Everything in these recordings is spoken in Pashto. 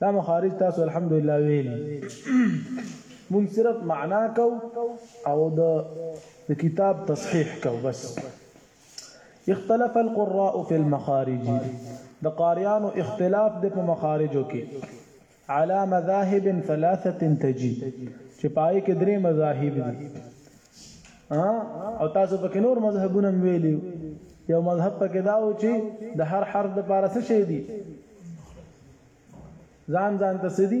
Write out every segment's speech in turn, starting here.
دا مخارج تاسو الحمدلله ویلی مونږ صرف معنا کو او د د کتاب تصحیح کو بس اختلف القراء في المخارج د قاریانو اختلاف د په مخارجو کې على مذاهب ثلاثه تجي چې پای کې درې مذاهب دي او تاسو پکې نور مذهبونه ویلي یو مذهب پکې دا و چې د هر حرف د پاره څه شي دي ځان ځان ته سدي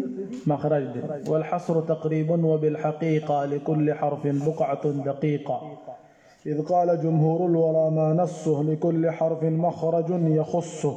مخرج دي والحصر تقريبا وبالحقيقه لكل حرف بقعه دقيقه إذ قال جمهور الورى ما نصه لكل حرف مخرج يخصه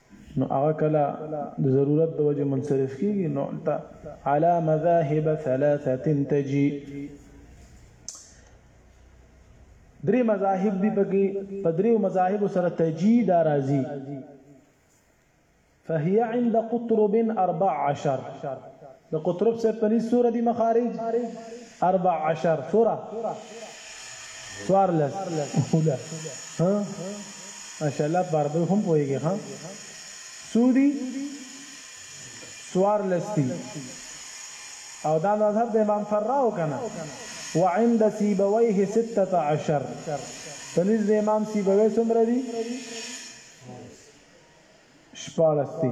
نو هغه کله د ضرورت د وجې منصرف کیږي نو الته علی مذاهب ثلاثه تجی درې مذاهب دی پکې په دریو مذاهب سره تجی دا راځي فهي عند قطرب 14 د قطرب صاحب په نيز سوره دي مخارج اربع عشر سوره څوارلس اوله ها ماشاءالله په عربي هم پوهېږي ها څو دي څوارلس دي او دا مذهب د امام فراو کنه وعند سيبويه 16 په نيز د امام سيبويه څومره دي شپارس دي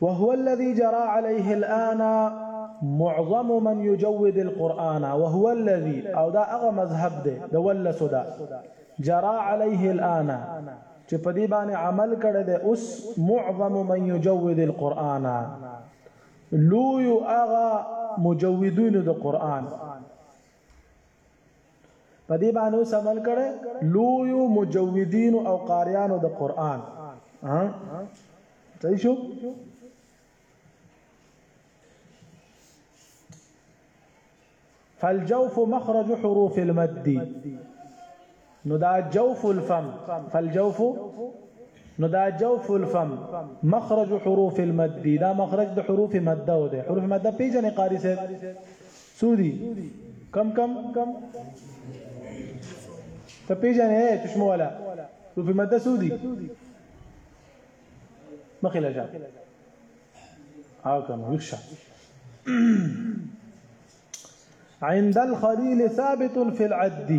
وهو الذي جرى عليه الآن معظم من يجود القرآن وهو الذي او دا هغه مذهب دی د ولسو دا جرى عليه الآن چې په دې باندې عمل کړی دی اوس معظم من يجود القرآن لوی هغه مجودون د قرآن په دې باندې اوس عمل کړي لویو مجودین او قاریانو د قران ها صحیح شو فالجوف مخرج حروف المد نو دا جوف الفم فالجوف نو دا جوف الفم مخرج حروف المد دا مخرج د حروف مد او ده حروف مد پیژنې قاری صاحب څو دي کم کم ته پیژنې چشمه والا نو په ماده څو دي مخې لږه او کم وښه عند الخليل ثابت في العد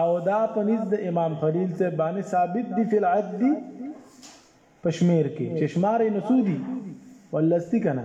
او دا پنځ د امام خلیل ته باندې ثابت دي فی العد پشمیر کې چشمار نسودی ولستی کنه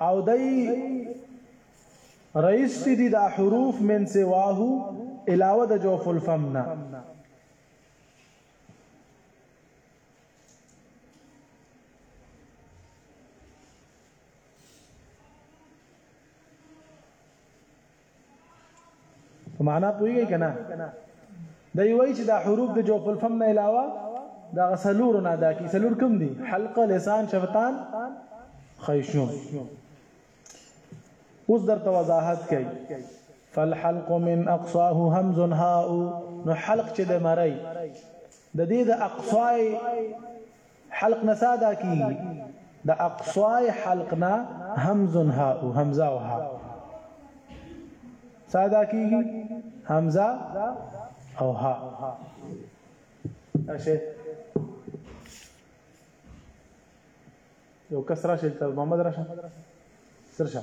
او دای رئیس دي دا حروف من سواه علاوه د جوف الفم نه په معنا پوهیږئ کنه دا وایي چې دا حروف د جوف الفم نه علاوه دا غسلور نه ادا کی سلور کوم دي حلقه لسان شفتان خیشوم اوس درته وضاحت کوي فالحلق من اقصاه همز هاء نو حلق چې د مری د دې د اقصای حلق نه سا دا کیږي د اقصای حلق نه همز ها او همزه او ها سا دا کیږي همزه او ها اشه یو کس راشه تر محمد راشه سر شه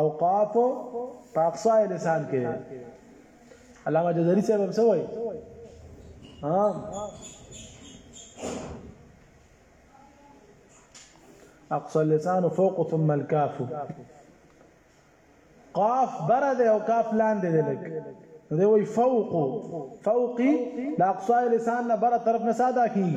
اوقاف پاکسا لسان کې علامه جزري صاحب هم سوي ها اقصى اللسان فوق ثم الكاف قاف برد او کاف لاندې دی لک دی وی فوق فوقي د اقصى لسان نه بره طرف نه ساده کیږي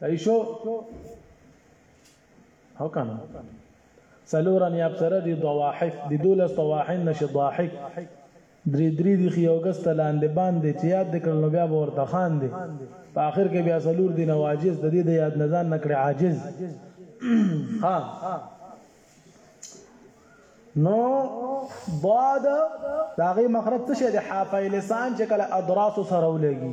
صحیح شو هو کنه سلورم یا ابصره دي ضواحف دي دوله ضواحن نشي ضاحک درې درې دي خيوګس تلان دي باندې چې یاد د کړنو بیا ورته خان دي په اخر کې بیا سلور دي نواجز د دې د یاد نزان نکړي عاجز ها نو ضاد داغي مخرج څه شه د حافه لسان چې کله ادراس سره ولګي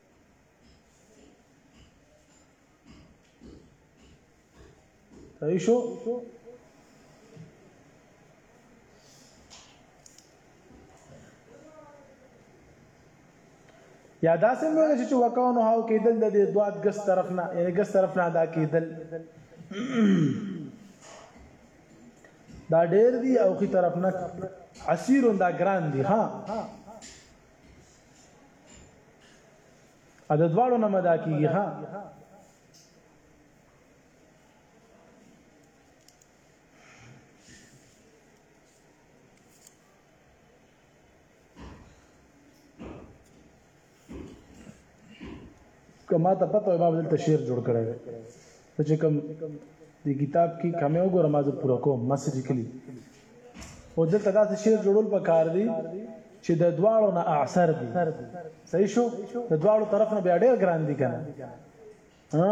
صحیح شو یا دا سم ویل چې وکاو نو هاو کېدل د دې دوات ګس طرف نه یعنی ګس طرف نه ادا کېدل دا ډېر دی او خي طرف نه عسیر دا ګران دی ها ا د دواړو نه مدا کیږي ها کما ته پته وي ما بدل تشیر جوړ کړی ته چې کوم د کتاب کې کمه وګوره ما زه پوره کوم مسج کلی او دلته دا شعر جوړول په کار دی چې د دواړو نه اعثر دي صحیح شو د دواړو طرف نه بیا ډېر ګران دي کنه ها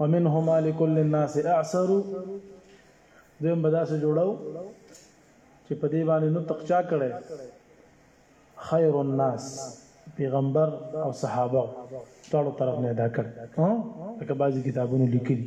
ومنهما لكل الناس اعصر دویم به داسې جوړو چې په دې باندې نو تقچا کړي خیر الناس پیغمبر او صحابه ټول طرف نه ادا کړ ها لکه بعضی کتابونو لیکلي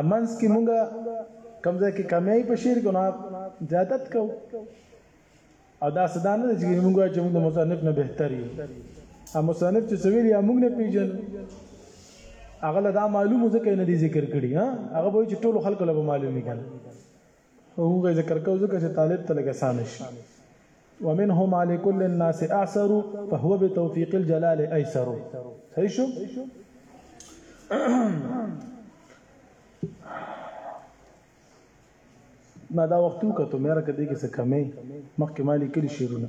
امنس کې مونږ کم ځای کې کمیای په شعر کې نه زیادت کو او دا صدا نه چې مونږ وایو چې مونږ د مصنف نه بهتر یو ا مصنف چې سویل یا مونږ نه پیژنو هغه له دا معلومه ځکه نه دي ذکر کړي ها هغه به چې ټول خلکو له معلومي کړي هغه ذکر کو ځکه چې طالب ته لګ اسان شي ومنهم على كل الناس اعسر فهو بتوفيق الجلال ايسر صحیح شو ما دا وختو کته مې راکې دې کې څه کمې مخکې مالي کلی شیرونه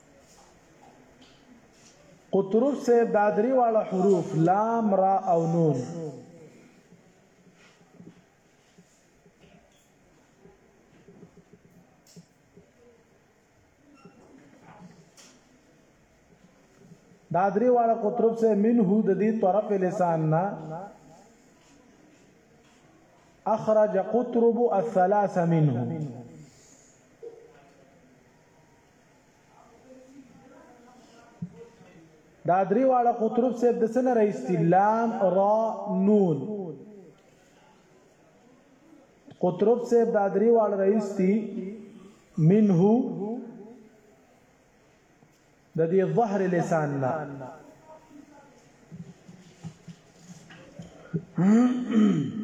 قطرب صاحب دا درې واړه حروف لام را او نون دا درې واړه قطرب سه منه د دې طرف لسان نه اخرج قطرب الثلاث منه دا درې واړه قطرب صاحب د سن رئیس لام را نون قطرب صاحب دا درې واړه رئیس دي منه د دې ظهر لسان نه Mm-hmm.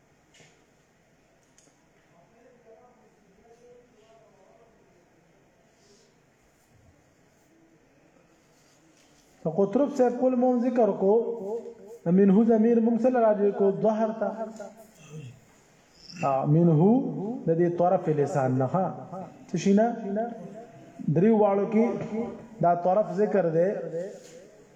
قطرب صاحب کول مون ذکر کو منه ضمیر مون سره راځي کو ظهر ته منه د دې طرف لسان نه ها تشینا دریو والو کې دا طرف ذکر دی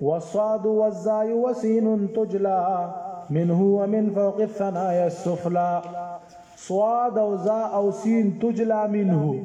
والصاد والزاي وسين تجلى منه ومن فوق الثنايا السفلى صاد او زا او سين تجلى منه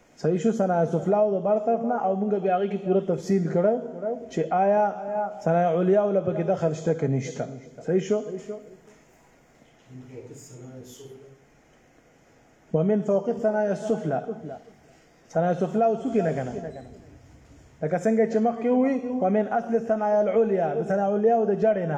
صحیح شو صنایع سفلا او د بار طرف نه او موږ بیا هغه کې پوره تفصیل کړو چې آیا صنایع علیا ول په کې دخل شته کې نشته صحیح شو ومن فوق الثنايا السفلى ثنايا السفلى او څوک نه کنه لکه څنګه چې مخکې وي ومن اصل الثنايا العليا د ثنايا عليا او د جړې نه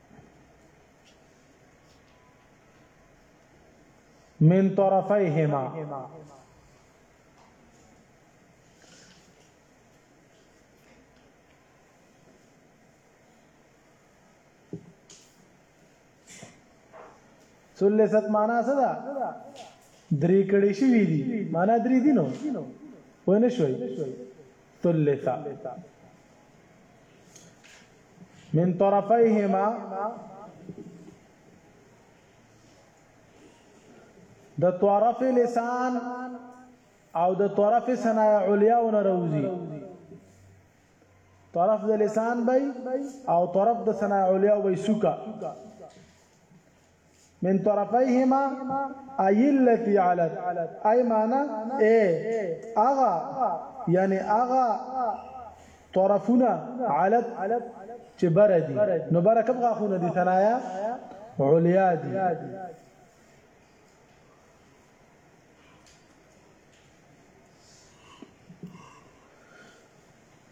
من طرفیهما ثلثت معنا څه ده درې کړي شي وی دي معنا درې دي نو ونه شوي ثلثه من طرفيهما د طرف لسان او د طرف صنایع علیا ونروزی طرف د لسان بی او طرف د صنایع علیا بی سوکا من طرفيهما اي التي علت اي معنا اي اغا يعني اغا طرفنا علت چې بر دي نو بر کوم غاخونه دي ثنايا عليا دي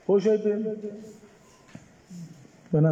خو شي په بنا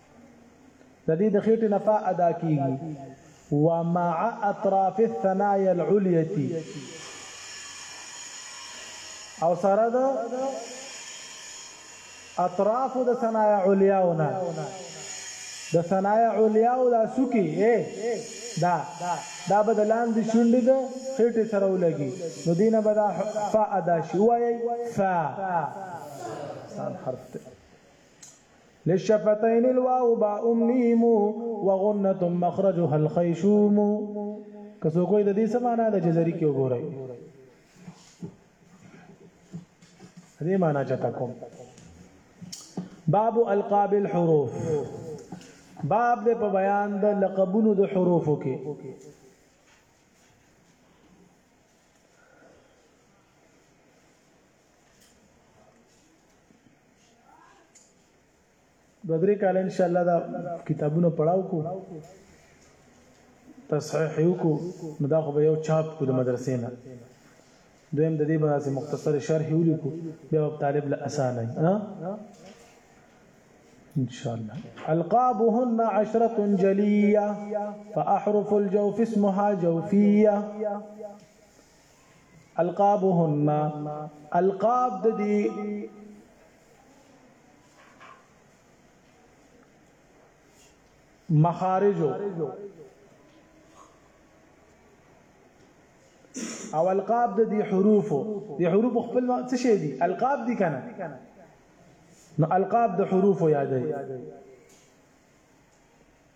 د دې د خېټې نه فاء ادا کیږي ومع اطراف الثنايا العليه او سره د اطراف د ثنايا علیاونه د ثنايا علیاو دا سکی اے دا دا به د لاندې شونډې د خېټې سره ولګي نو دینه به دا فا ادا شي وایي فا سان حرف ته للشفتين الواء باء ميم وغنة مخرجها الخيشوم که څوک وایي د دې څه معنا ده چې ذری کې وګورئ دې معنا چاته کوم باب القاب الحروف باب دې په بیان د لقبونو د حروفو کې دو درې کال ان شاء الله دا کتابونه پڑھاو کو تصحیح یو کو نو دا خو به یو چاپ کو د مدرسې نه دویم د دې باسي مختصر شرح یو لیکو بیا طالب له اسانه ها ان شاء الله القابهن عشره جليه فاحرف الجوف اسمها جوفيه القابهن القاب د دې مخارجو او القاب د دې حروفو د حروف خپل څه شي دي القاب دي کنه نو القاب د حروفو یادې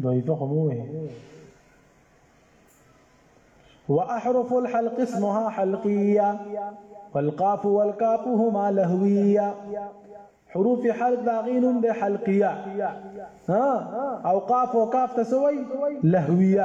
ضيف قموه وأحرف الحلق اسمها حلقية والقاف والكاف هما لهوية حروف حلق داغين بحلقية ها أو قاف وكاف تسوي لهوية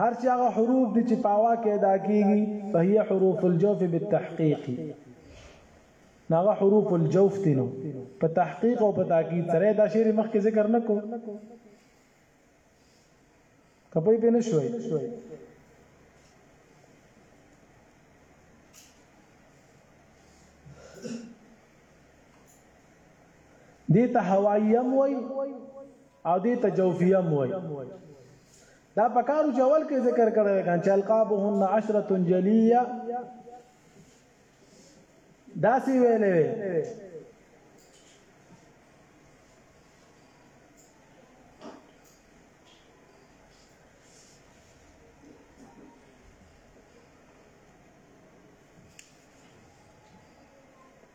هر چې هغه حروف دي چې په هوا کې ادا کیږي فهي حروف الجوف بالتحقیق ناغه حروف الجوف دي نو په تحقیق او په تاکید سره دا شعر مخکې ذکر نکو کپوی په نشوي دې ته هوایی هم وای او دې ته جوفی هم وای دا پکارو چول کې ذکر کړی کان چې القابهن عشره جلیه دا سی ویلې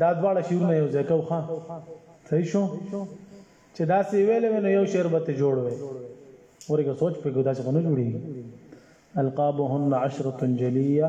دا دواړه شعرونه یو ځای کو ښه صحیح شو چې دا سی ویلې نو یو شعر به ته جوړ وې ورګه سوچ په ګودا څه نه جوړي القابهن عشره جلیه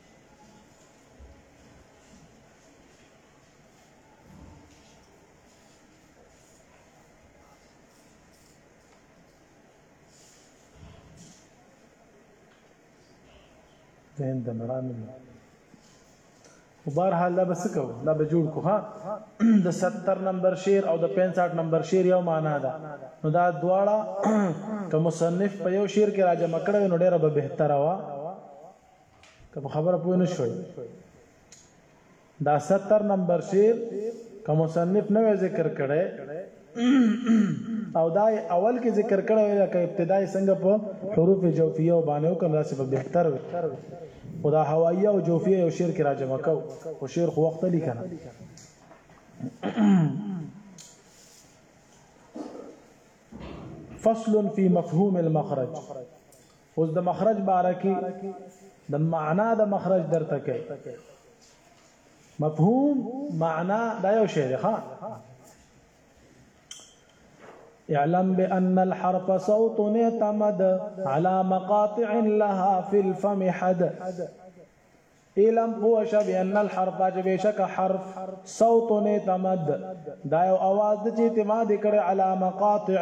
ذهن د مرامل خو بهر حال دا بس کو دا به جوړ کو ها د 70 نمبر شعر او د 65 نمبر شعر یو معنا ده نو دا دواړه که مصنف په یو شعر کې راجمع کړو نو ډیره به بهتره وه که په خبره پوه نه شوي دا 70 نمبر شعر که مصنف نو ذکر کړي او دا اول کې ذکر کړي وي لکه ابتدای څنګه په حروف جوفیه او باندې او کنه راسي په بهتر وي خدا هوایه او جوفیه یو شعر کې راجمه کو او شعر خو وخت لیکنه فصل في مفهوم المخرج اوس د مخرج بارکی د معنا د مخرج درته کوي مفهوم معنا دا یو شی دی ښا اعلم بأن الحرف صوت اعتمد على مقاطع لها في الفم حد اعلم پوش بأن الحرف جبشك حرف صوت اعتمد دا یو आवाज د اعتماد کړي على مقاطع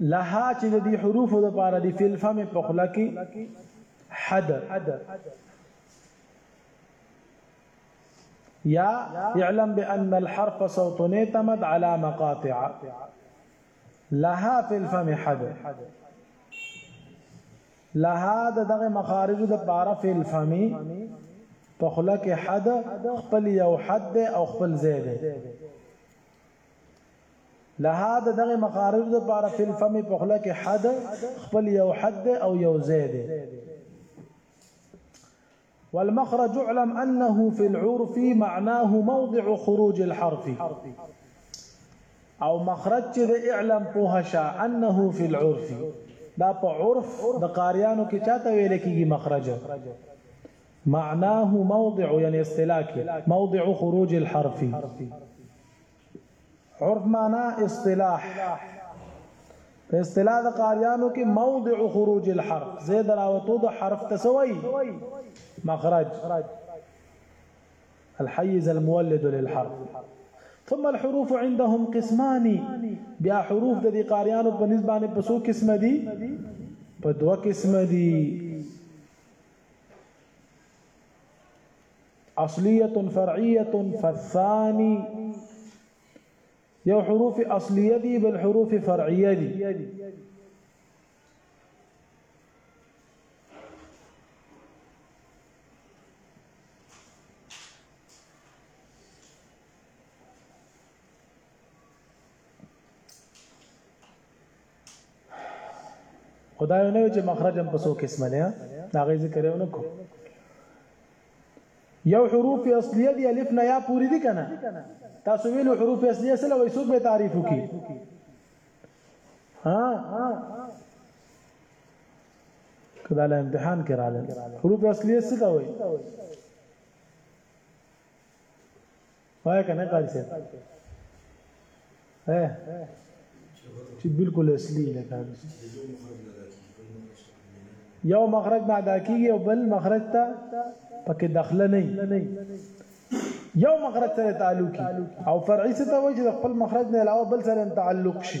لها چې د دې حروفو د پاره دی فی الفم په خلا کې حد یا اعلم بان الحرف صوت نتمد على مقاطع لها فی الفم حد لها دغه مخارج د پاره فی الفم په خلا کې حد خپل یو حد او خپل زید لها د دغه مخارج د پاره فل فم په خله کې حد خپل یو حد او یو زید والمخرج اعلم انه في العرف معناه موضع خروج الحرف او مخرج چې د اعلم په هشا انه في العرف دا په عرف د قاریانو کې چاته ویل کېږي مخرج معناه موضع يعني استلاكي موضع خروج الحرف عرف معنا اصطلاح په اصطلاح د قاریانو کې موضع خروج الحرف زید راوتو د حرف تسوي مخرج الحيز المولد للحرف ثم الحروف عندهم قسمان بیا حروف د دې قاریانو په نسبت باندې په څو قسمه دي په دوه قسمه دي اصليه فرعيه فالثاني یو حروف أصلية دي بل حروف فرعية دي خدای نه چې مخرج هم په څو قسمه نه دا غي ذکر یو نه کو یو حروف اصلیه دی الف نه یا پوری دی کنه تاسو ویلو حروف اصلیه سره وای څوک به تعریف وکي ها کدا له امتحان کې رااله حروف اصلیه څه دا وای وای کنه قاری صاحب ها چې بالکل اصلي لکه یو مخرج نه ادا کیږي او بل مخرج ته پکې داخله نه یو مخرج سره تعلق او فرعي څه ته وایي چې خپل مخرج نه علاوه بل سره تعلق شي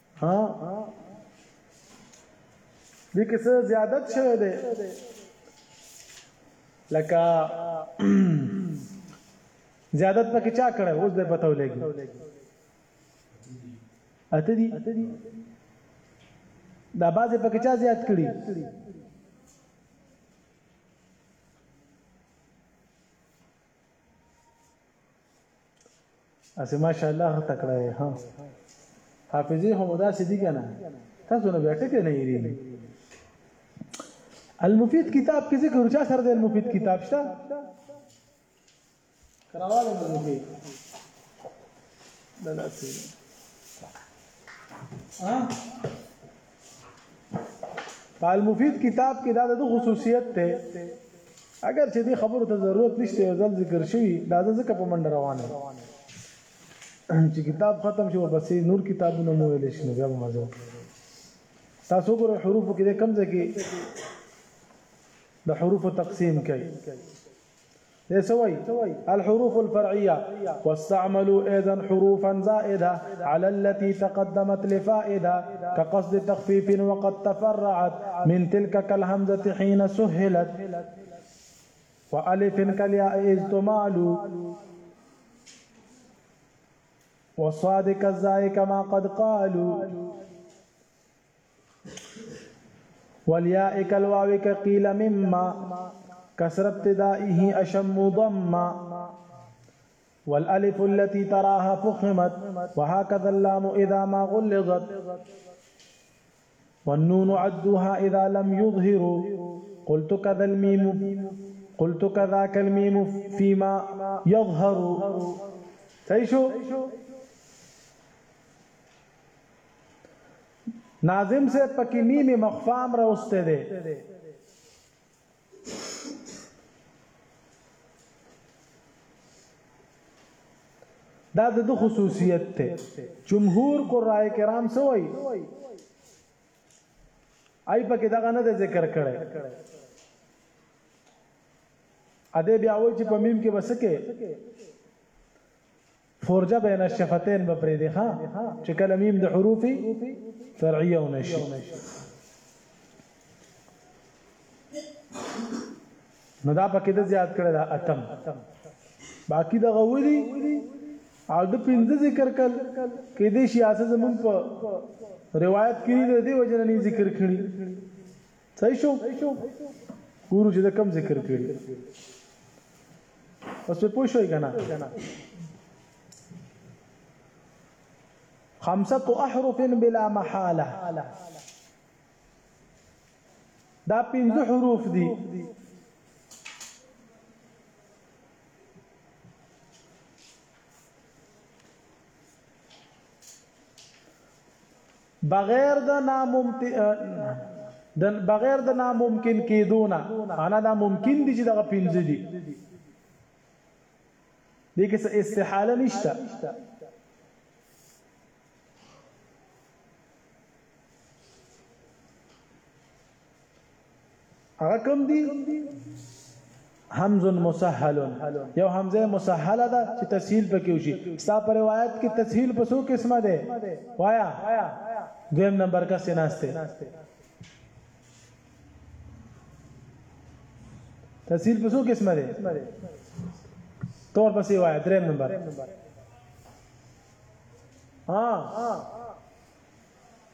ها دې کې څه زیادت شوی دی لکه زیادت پکې چا کړه اوس به پته ولګي اته دي دا بازه پکې چا زیات کړي اسه ماشاءالله خ تکړه یې ها حافظي هم دا سدي کنه تاسو نه بیٹه کې نه یری المفید کتاب کې ذکر چا سره د المفید کتاب شته کراواله مې کې دا لاسه ها پال مفید کتاب کې دا د خصوصیت ته اگر چې دې خبرو ته ضرورت نشته یو ځل ذکر شوی دا ځکه په منډه روانه چې کتاب ختم شي ورپسې نور کتابونه مو ویل شي بیا به مزه تاسو ګورئ حروف کې کم ځای کې د حروف تقسیم کوي إيه، سوي الحروف الفرعية واستعملوا أيضا حروفا زائدة على التي تقدمت لفائدة كقصد تخفيف وقد تفرعت من تلك كالهمزة حين سهلت وألف كالياء إذ تمالوا وصادق الزعي كما قد قالوا والياء كالواو كقيل مما كسر ابتدائه أشم ضما والألف التي تراها فخمت وهكذا اللام إذا ما غلظت والنون عدوها إذا لم يظهروا قلت كذا الميم قلت كذاك الميم فيما يظهر تيشو ناظم سے پکی میم مخفام روسته ده دا د خصوصیت ته جمهور قرای کرام سوئی آی پکې دغه نه ذکر کړي ا دې بیا وای چې په میم کې بسکه فرجه بین الشفتین به پرې دی ښا چې کله میم د حروف فرعیه ونشي نو دا پکې د زیات کړه دا اتم باقی د غوړي او د پنځه ذکر کړ کې د سیاست زمون په روایت کې د دې وجنه نه ذکر کړي صحیح شو ګورو چې دا کم ذکر کړي اوس په پوښوي کنه خمسه احرف بلا محاله دا پنځه حروف دي بغیر د ناممکن بغیر د ناممکن کېدونه انا دا ممکن دي چې دغه پنځه دي دې کې څه استحاله نشته هغه کوم دي حمز مسهل یو حمزه مسهله ده چې تسهیل پکې وشي ستا پر روایت کې تسهیل په څو قسمه ده وایا دویم نمبر کا سیناسته تسهیل په څو قسمه ده تور پسې وایا دریم نمبر ها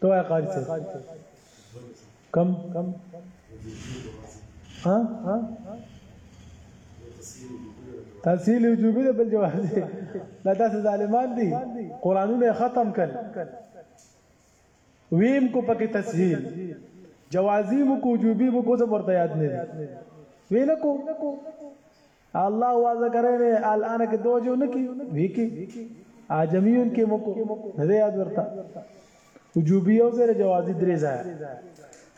تو وای قاری صاحب کم ها ها تحصیل وجوبی ده بل جواز دی دا تاسو ظالمان دي قرانونه ختم کړ ویم کو پکې تسهیل جوازی مو کو وجوبی مو کو زمرته یاد نه وینکو الله واضح کرے نے الان کې توجه نه کی وی کی اجمیون کې مکو نه دی یاد ورتا وجوبی او زیر جوازی درې ځای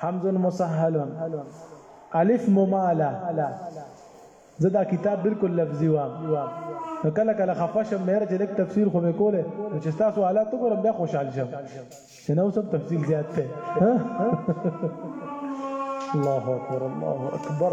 حمز مسهلون الف ممالا زدا کتاب بالکل لفظي وام کله کله خفشم مې رجلک تفسیر خو مې کوله چې تاسو حالات وګورم بیا خوشاله شم سنو سب تفصیل زیات ته الله اکبر الله اکبر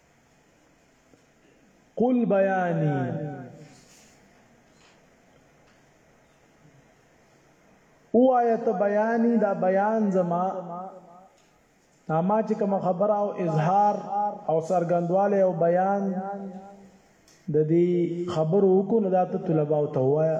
قل بیانی او آیت بیانی دا بیان زما اما چې کوم خبره او اظهار او سرګندواله او بیان د دې خبرو کو نه داته طلباء او توایا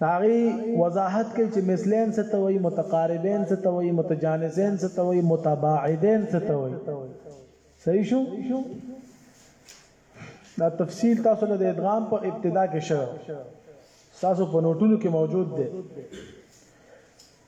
داغي وضاحت کوي چې مثلین څه ته وایي متقاربین څه ته وایي متجانسین څه ته وایي متباعدین څه ته وایي صحیح شو دا تفصیل تاسو له ادغام په ابتدا کې شوه تاسو په نوټونو کې موجود دی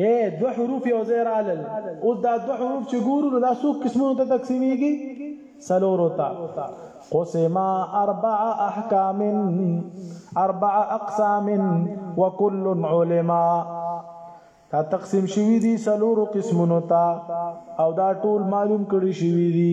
اے دو حروف یو ځای رالل اوس دا دو حروف چې ګورو نو دا څو قسمونو ته تقسیمیږي سلورو ته قسم اربع احکام اربع اقسام وكل علما دا تقسیم شوی دي سلورو قسمونو ته او دا ټول معلوم کړی شوی دي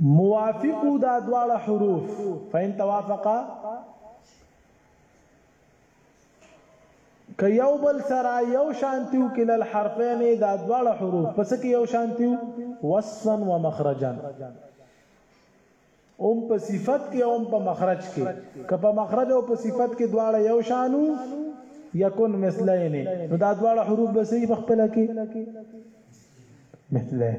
موافق وو دا دواړه حروف فإن توافقا که یو بل سره یو شانتیو کې لل حرفین دا دواړه حروف پس کې یو شانتیو وصفا و مخرجا اوم په صفت کې اوم په مخرج کې که په مخرج او په صفت کې دواړه یو شانو یکون مثلین نو دا دواړه حروف به صحیح بخپل کې مثلین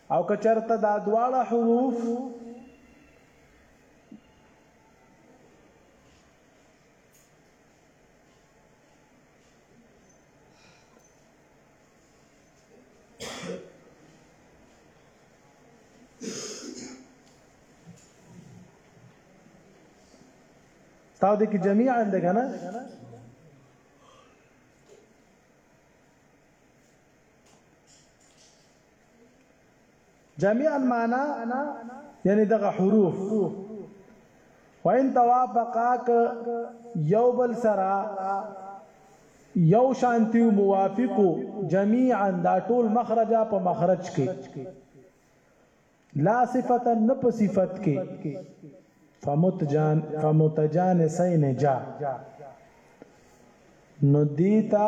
او که چرته دا دواړه حروف تاو دې کې جميعا ده کنه جميعا معنا یعنی دغه حروف وان توافقا ک یو بل سرا یو شانتی موافق جميعا دا ټول مخرج په مخرج کې لا صفتا نه په صفت کې فمتجان فمتجان سین جا نو دیتا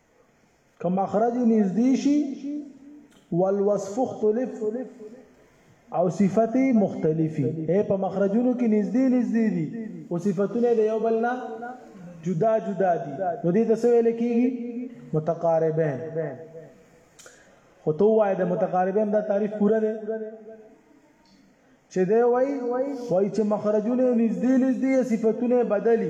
که مخرج نږدې شي والوصف اختلف او صفت مختلفي اے په مخرجونو کې نږدې نږدې دي او صفاتونه د یو بل نه جدا جدا دي نو دې ته څه ویل کیږي متقاربین خو تو وای د متقاربین دا تعریف پوره دی چې دی وای وای چې مخرجونه نږدې نږدې صفاتونه بدلي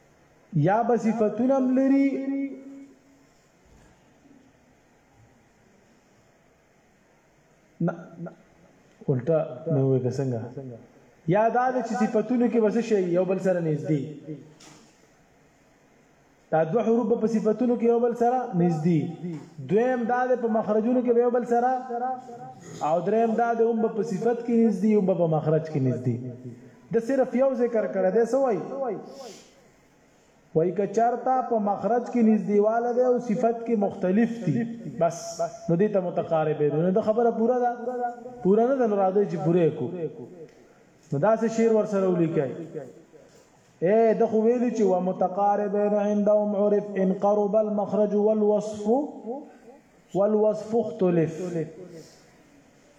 یا به صفتونه هم لري نه الټا مې وې څنګه یا دا چې صفاتونو کې وسه شي یو بل سره نږدې دا دوه حروف په صفاتونو کې یو بل سره نږدې دویم دا په مخرجونو کې یو بل سره او دریم دا د هم په صفت کې نږدې هم په مخرج کې نږدې د صرف یو ذکر کړه ده سو وای وای که چرتا په مخرج کې نږدېواله ده او صفت کې مختلف دي بس نو دې ته متقارب دي نو د خبره پوره ده پوره نه ده نو راځي چې پوره کو نو دا څه شعر ور سره ولیکای اے د خو ویل چې و متقاربین عندهم عرف ان قرب المخرج والوصف والوصف اختلف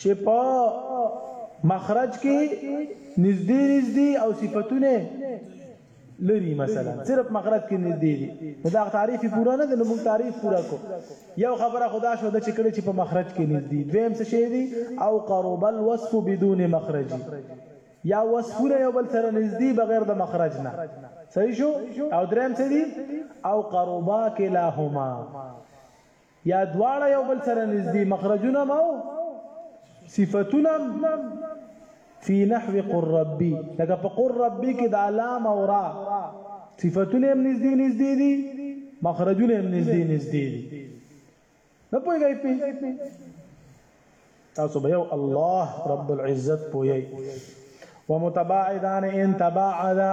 چې په مخرج کې نږدې نږدې او صفاتونه لري مثلا صرف مخرج کې نږدې دي دا تعریف پورا نه دی نو موږ تعریف پورا کو یو خبره خدا شو د چې کړي چې په مخرج کې نږدې دویم څه شي دي او قرب الوصف بدون مخرج یا وصفونه یو بل سره نږدې بغیر د مخرج نه صحیح شو او دریم څه دي او قربا کلاهما یا دواړه یو بل سره نږدې مخرجونه مو صفاتونه فی نحو قر ربی لکه په قر ربی کې د علام او را صفاتونه هم نږدې نږدې دي مخرجونه هم نږدې نږدې دي نه پوهیږئ په تاسو به یو الله رب العزت پوهیږئ ومتباعدان ان تباعدا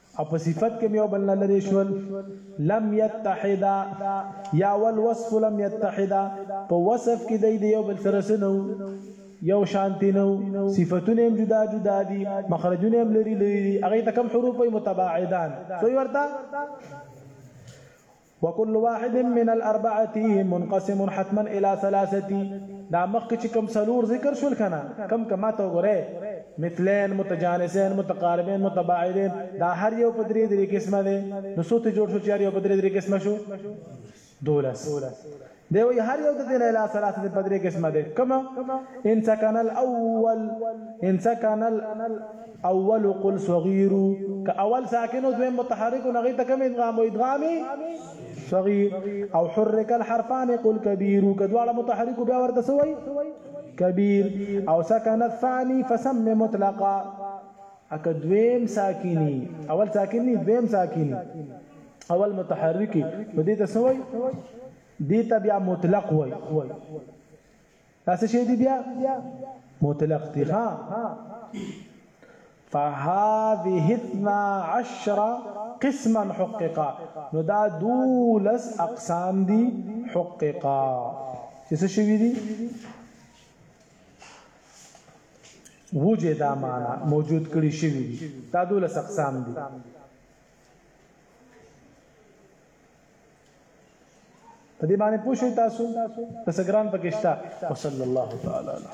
او په صفت کې هم یو بل نه لرې شول، لم یتحدا یا والوصف لم یتحدا، په وصف کې دوی د یو بل سره څه نه وو؟ یو شانتې نه وو، صفتونه هم جدا جدا دي، مخرجونه هم لرې لرې دي، هغوی ته کوم حروف وایي؟ متباعدان، څه وایي ورته؟ وکل واحد من الاربعه منقسم حتما الى ثلاثه دا مخ کې کوم سلور ذکر شول کنه کم کما ته وګوره مثلین متجانسین متقاربین متباعدین دا هر یو په درې درې قسمه ده نو څو ته جوړ شو چې هر یو په درې درې قسمه شو دولس دی وایي هر یو د دې نه الی ثلاثه په درې قسمه دی کوم ان سکن الاول ان سکن الاول قل صغیر که اول ساکن او دویم متحرک نو هغه ته کوم ادغام او ادغام صغیر او حرک الحرفان قل کبیر که دواړه متحرک بیا ورته سوی کبیر او سکن الثانی فسم مطلقا اکه دویم ساکینی اول ساکینی دویم ساکینی اول متحرکی نو دې ته سوي دې ته بیا مطلق وای تاسو شي دي بیا مطلق دي ها فهذه 12 قسما حققا نو دا دولس اقسام دي حققا چې څه شوي دي وجه دا معنا موجود کړی شوی دا دولس اقسام دي په دې باندې پوښي تاسو تاسو ګران پکې شته وصلی الله تعالی علیه